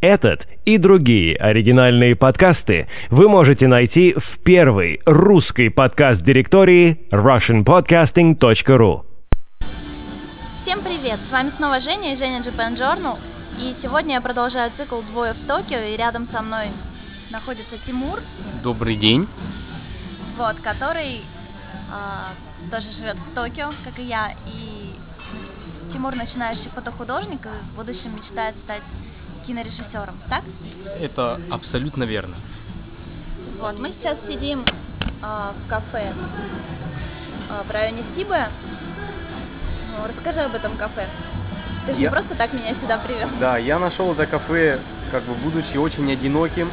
Этот и другие оригинальные подкасты вы можете найти в первой русской подкаст-директории russianpodcasting.ru. Всем привет! С вами снова Женя и Женя Japan Journal. И сегодня я продолжаю цикл «Двое в Токио», и рядом со мной находится Тимур, Добрый день. вот, который а, тоже живет в Токио, как и я. И Тимур начинающий фотохудожник и в будущем мечтает стать кинорежиссером, так? Это абсолютно верно. Вот, мы сейчас сидим а, в кафе а, в районе Сибы. Ну, расскажи об этом кафе. Ты же не Я- просто так меня сюда привез. Да, я нашел это кафе, как бы будучи очень одиноким.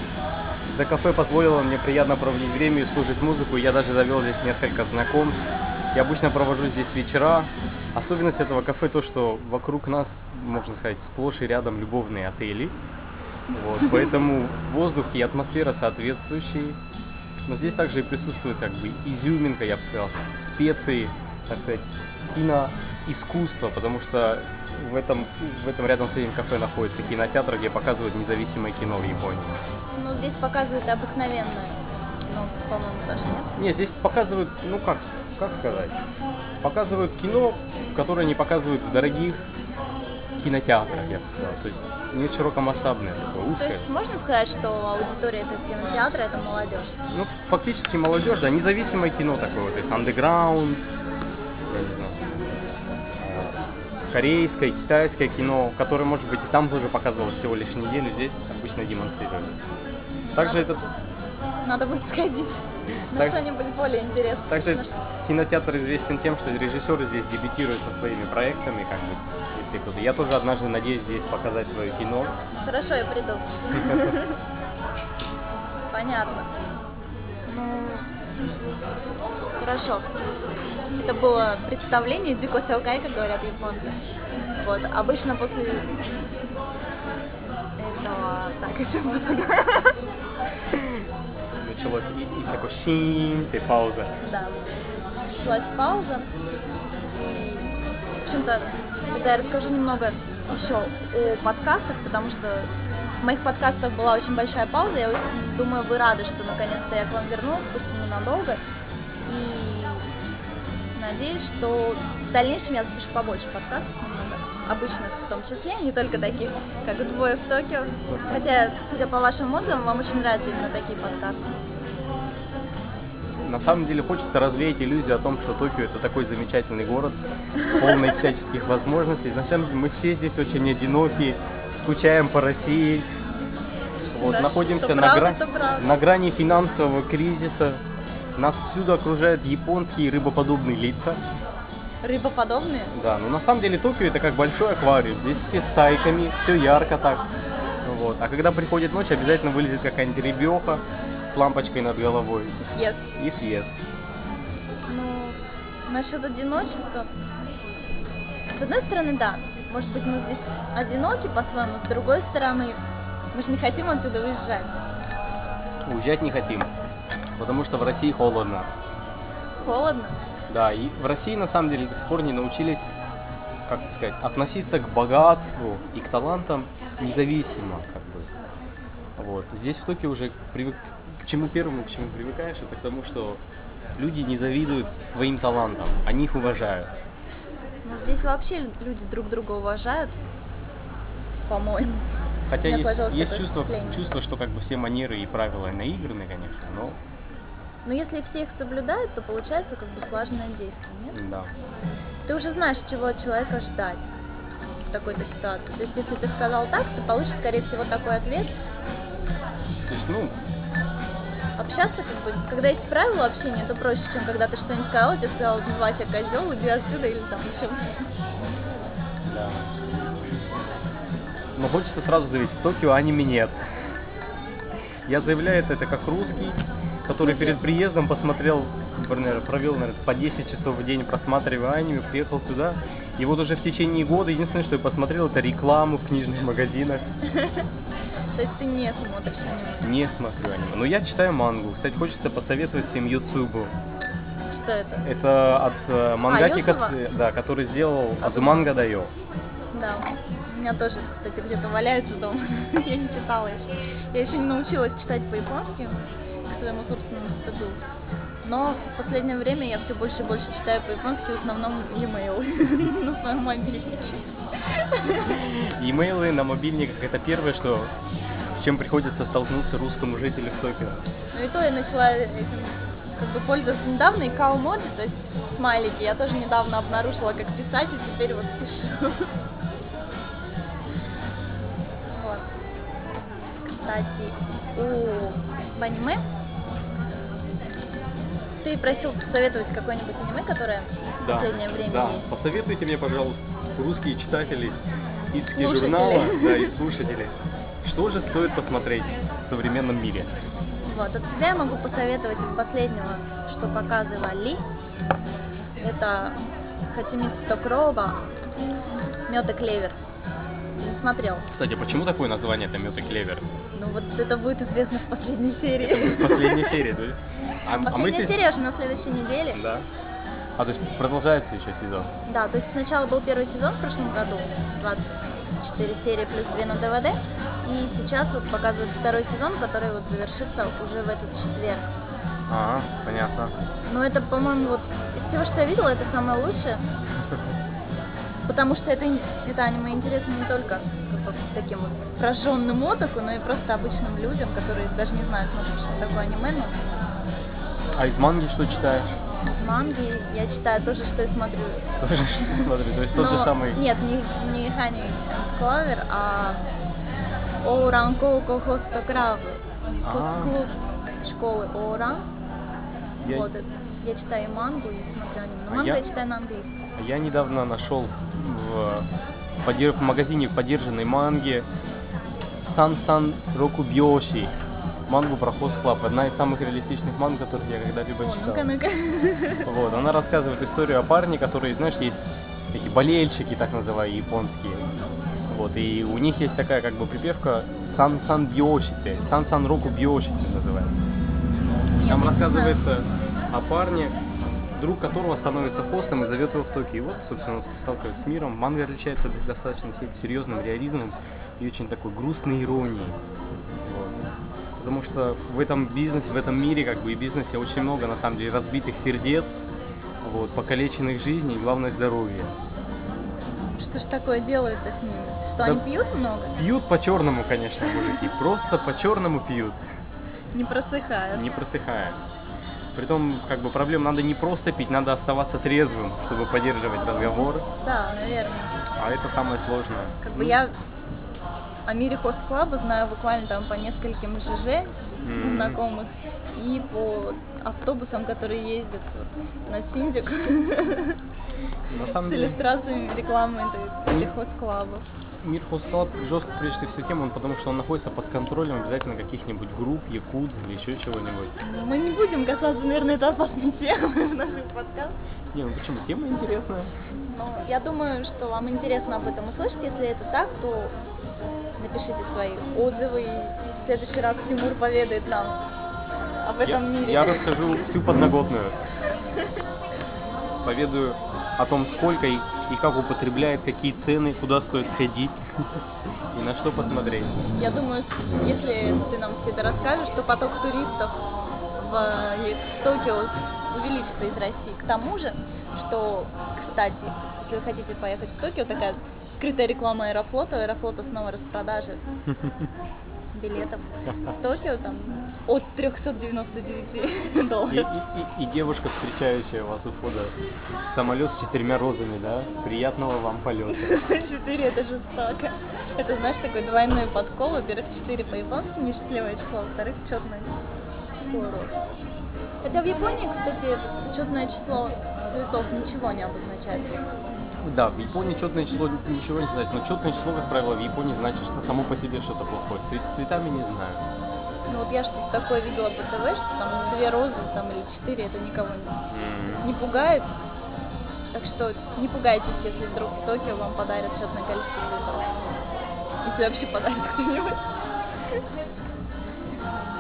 Это кафе позволило мне приятно проводить время и слушать музыку. Я даже завел здесь несколько знакомств. Я обычно провожу здесь вечера. Особенность этого кафе то, что вокруг нас, можно сказать, сплошь и рядом любовные отели. Вот, поэтому воздух и атмосфера соответствующие. Но здесь также и присутствует как бы изюминка, я бы сказал, специи, так сказать, киноискусство, потому что в этом, в этом рядом с этим кафе находится кинотеатр, где показывают независимое кино в Японии. Ну, здесь показывают обыкновенное кино, по-моему, даже, нет? Не, здесь показывают, ну как, как сказать, показывают кино, которое не показывают в дорогих кинотеатрах, я бы сказал. То есть не широкомасштабное такое, То узкое. есть можно сказать, что аудитория этого кинотеатра это молодежь? Ну, фактически молодежь, да, независимое кино такое, вот, то есть андеграунд, я не знаю, э, корейское, китайское кино, которое, может быть, и там тоже показывалось всего лишь неделю, здесь обычно демонстрируют. Также Надо этот, Надо будет сходить на Так- что-нибудь более интересное. также кинотеатр известен тем, что режиссеры здесь дебютируют со своими проектами, как бы, если кто-то. Я тоже однажды надеюсь здесь показать свое кино. Хорошо, я приду. Понятно. Ну, хорошо. Это было представление Дзико Сяокай, как говорят японцы. Вот, обычно после этого... Так, о чем Началось и, и такой шин, и пауза. Да. Началась пауза. И, в общем-то, тогда я расскажу немного еще о подкастах, потому что в моих подкастах была очень большая пауза. Я думаю, вы рады, что наконец-то я к вам вернулась, пусть и ненадолго. И надеюсь, что в дальнейшем я запишу побольше подкастов, обычных в том числе, не только таких, как «Двое в Токио». Хотя, судя по вашим отзывам, вам очень нравятся именно такие подкасты. На самом деле хочется развеять иллюзию о том, что Токио это такой замечательный город, полный всяческих возможностей. На самом деле мы все здесь очень одиноки, скучаем по России, вот, Да, находимся на, правда, правда. на грани финансового кризиса. Нас всюду окружают японские рыбоподобные лица. Рыбоподобные. Да, но на самом деле Токио это как большой аквариум. Здесь все стайками, все ярко так. Вот. А когда приходит ночь, обязательно вылезет какая-нибудь ребеха с лампочкой над головой Съест. и съест. Ну, насчет одиночества. С одной стороны, да. Может быть, мы здесь одиноки по-своему, с другой стороны, мы же не хотим отсюда выезжать. Уезжать не хотим, потому что в России холодно. Холодно. Да, и в России на самом деле до сих пор не научились, как это сказать, относиться к богатству и к талантам независимо, как бы. Вот. Здесь в Токио уже привык к чему первому, к чему привыкаешь, это к тому, что люди не завидуют твоим талантам, они их уважают. Но здесь вообще люди друг друга уважают, по-моему. Хотя меня есть, есть чувство, впечатление. чувство, что как бы все манеры и правила наиграны, конечно, но Но если все их соблюдают, то получается как бы слаженное действие, нет? да. Ты уже знаешь, чего от человека ждать в такой-то ситуации. То есть, если ты сказал так, ты получишь, скорее всего, такой ответ. То есть, ну, Общаться, как бы, когда есть правила общения, то проще, чем когда ты что-нибудь сказал, тебе сказал, ну, Вася, козел, иди отсюда, или там еще. Да. Но хочется сразу заявить, в Токио аниме нет. Я заявляю это как русский, который перед приездом посмотрел, наверное, провел, наверное, по 10 часов в день просматривая аниме, приехал сюда. И вот уже в течение года единственное, что я посмотрел, это рекламу в книжных магазинах. То есть ты не смотришь аниме. Не смотрю аниме. Но я читаю мангу. Кстати, хочется посоветовать всем Юцубу. Что это? Это от э, мангаки, ко- да, который сделал Азуманга. Дайо. Да. У меня тоже, кстати, где-то валяется дома. я не читала еще. Я еще не научилась читать по-японски своему собственному стыду. Но в последнее время я все больше и больше читаю по-японски, в основном e-mail на своем мобильнике. Имейлы на мобильниках это первое, что с чем приходится столкнуться русскому жителю в Токио. Ну и то я начала этим как бы пользоваться недавно, и каумоджи, то есть смайлики, я тоже недавно обнаружила, как писать, и теперь вот пишу. Вот. Кстати, у в аниме ты просил посоветовать какое-нибудь аниме, которое в последнее время да. есть. Посоветуйте мне, пожалуйста, русские читатели из журнала, да, и слушатели. Что же стоит посмотреть в современном мире? Вот, от себя я могу посоветовать из последнего, что показывали. Это Хатимицу Токроба, Мед и клевер. Не смотрел. Кстати, почему такое название и клевер? Ну вот это будет известно в последней серии. Последняя серия, то есть. А, а мы Последняя серия уже на следующей неделе. Да. А то есть продолжается еще сезон. Да, то есть сначала был первый сезон в прошлом году, 24 серии плюс 2 на ДВД. И сейчас вот показывают второй сезон, который вот завершится уже в этот четверг. А, понятно. Но это, по-моему, вот из всего, что я видела, это самое лучшее. Потому что это, это аниме интересно не только как бы, таким вот прожженным отоку, но и просто обычным людям, которые даже не знают, может, что такое аниме, но А из манги что читаешь? из манги я читаю то же, что и смотрю. Тоже что смотрю. То есть тот же самый. Нет, не, не Хани Клавер, а Оуранко Кохосто Крабы. А. Хост-клуб школы Оуран. Я- Вот, это- я читаю и мангу, и смотрю аниме. Но А мангу я... читаю на английском. Я недавно нашел в, подер- в магазине подержанной манги Сан Сан Року Биоши. Мангу про Host Club. Одна из самых реалистичных манг, которых я когда-либо читал. ну-ка, ну-ка. Вот, она рассказывает историю о парне, который, знаешь, есть эти болельщики, так называемые, японские. Вот, и у них есть такая как бы припевка Сан Сан Биошите, Сан Сан Року Биошите называется. Там рассказывается о парне, друг которого становится хостом и зовет его в Токио. И вот, собственно, он сталкивается с миром. Манга отличается достаточно се- серьезным реализмом и очень такой грустной иронией. Вот. Потому что в этом бизнесе, в этом мире, как бы и бизнесе очень много, на самом деле, разбитых сердец, вот, покалеченных жизней и, главное, здоровья. Что ж такое делают-то с ними? Что, Да. они пьют много? Пьют по-черному, конечно, мужики. Просто по-черному пьют, Не просыхают. не просыхая. Притом, как бы, проблем надо не просто пить, надо оставаться трезвым, чтобы поддерживать разговор. Да, наверное. А это самое сложное. Как бы я о мире хост-клаба знаю буквально там по нескольким ЖЖ Мгм. знакомых и по автобусам, которые ездят вот на Синдик На самом с деле, иллюстрациями рекламы этих хост-клабов. Мир хостклаб жестко прежде всего тем, он потому что он находится под контролем обязательно каких-нибудь групп, якудз или еще чего-нибудь. Мы не будем касаться, наверное, этой опасной темы в наших подкастах. Не, ну почему? Тема интересная. Но я думаю, что вам интересно об этом услышать. Если это так, то напишите свои отзывы, и в следующий раз Тимур поведает нам об Я, этом мире. я расскажу всю подноготную. Поведаю о том, сколько и, и как употребляет, какие цены, куда стоит сходить и на что посмотреть. Я думаю, если ты нам все это расскажешь, то поток туристов в, э, Токио увеличится из России. К тому же, что, кстати, если вы хотите поехать в Токио, такая скрытая реклама Аэрофлота, у Аэрофлота снова распродажи билетов в Токио там от 399 И, долларов. и- и- и девушка, встречающая вас у входа в самолет с четырьмя розами, да? Приятного вам полета. Четыре это жестоко. Это, знаешь, такой двойной подкол. Во-первых, четыре по-японски несчастливое число, во-вторых, четное число роз. Хотя в Японии, кстати, четное число цветов ничего не обозначает. Да, в Японии четное число ничего не значит, но четное число, как правило, в Японии значит, что само по себе что-то плохое. С цве- цветами не знаю. Ну вот я что-то такое видела по ТВ, что там две розы там или четыре, это никого не, не пугает. Так что не пугайтесь, если вдруг в Токио вам подарят четное количество цветов. Если вообще подарит кто-нибудь.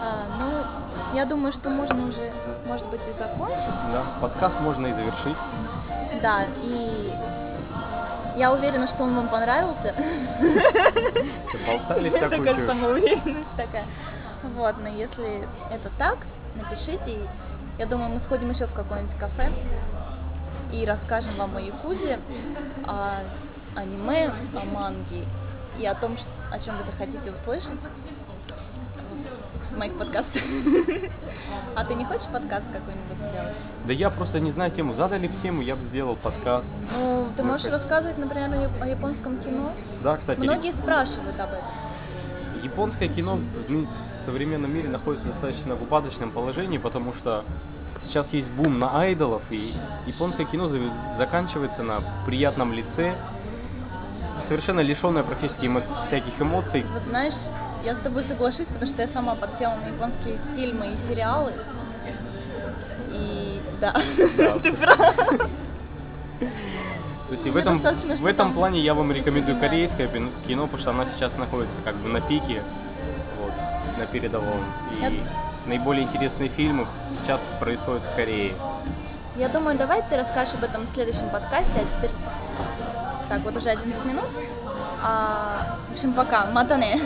А, ну, я думаю, что можно уже, может быть, и закончить. Да, подкаст можно и завершить. Да, и Я уверена, что он вам понравился. Болтали Это всякую чушь. самоуверенность такая. Вот, но если это так, напишите. Я думаю, мы сходим еще в какое-нибудь кафе и расскажем вам о Якузе, о аниме, о манге и о том, о чем вы захотите услышать моих подкастах. А ты не хочешь подкаст какой-нибудь сделать? Да я просто не знаю тему. Задали бы тему, я бы сделал подкаст. Ну, ты Ну, можешь рассказывать, например, о яп- о японском кино. Да, кстати, Многие спрашивают об этом. японское кино в современном мире находится достаточно в упадочном положении, потому что сейчас есть бум на айдолов, и японское кино за- заканчивается на приятном лице, совершенно лишенное практически эмо- всяких эмоций. Вот знаешь, я с тобой соглашусь, потому что я сама подсела на японские фильмы и сериалы. И да, ты прав. То есть и в этом, в этом плане я вам рекомендую корейское кино, потому что оно сейчас находится как бы на пике, вот, на передовом. И Я- наиболее интересные фильмы сейчас происходят в Корее. Я думаю, давай ты расскажешь об этом в следующем подкасте, а теперь... Так, вот уже 11 минут. А, в общем, пока. Матане.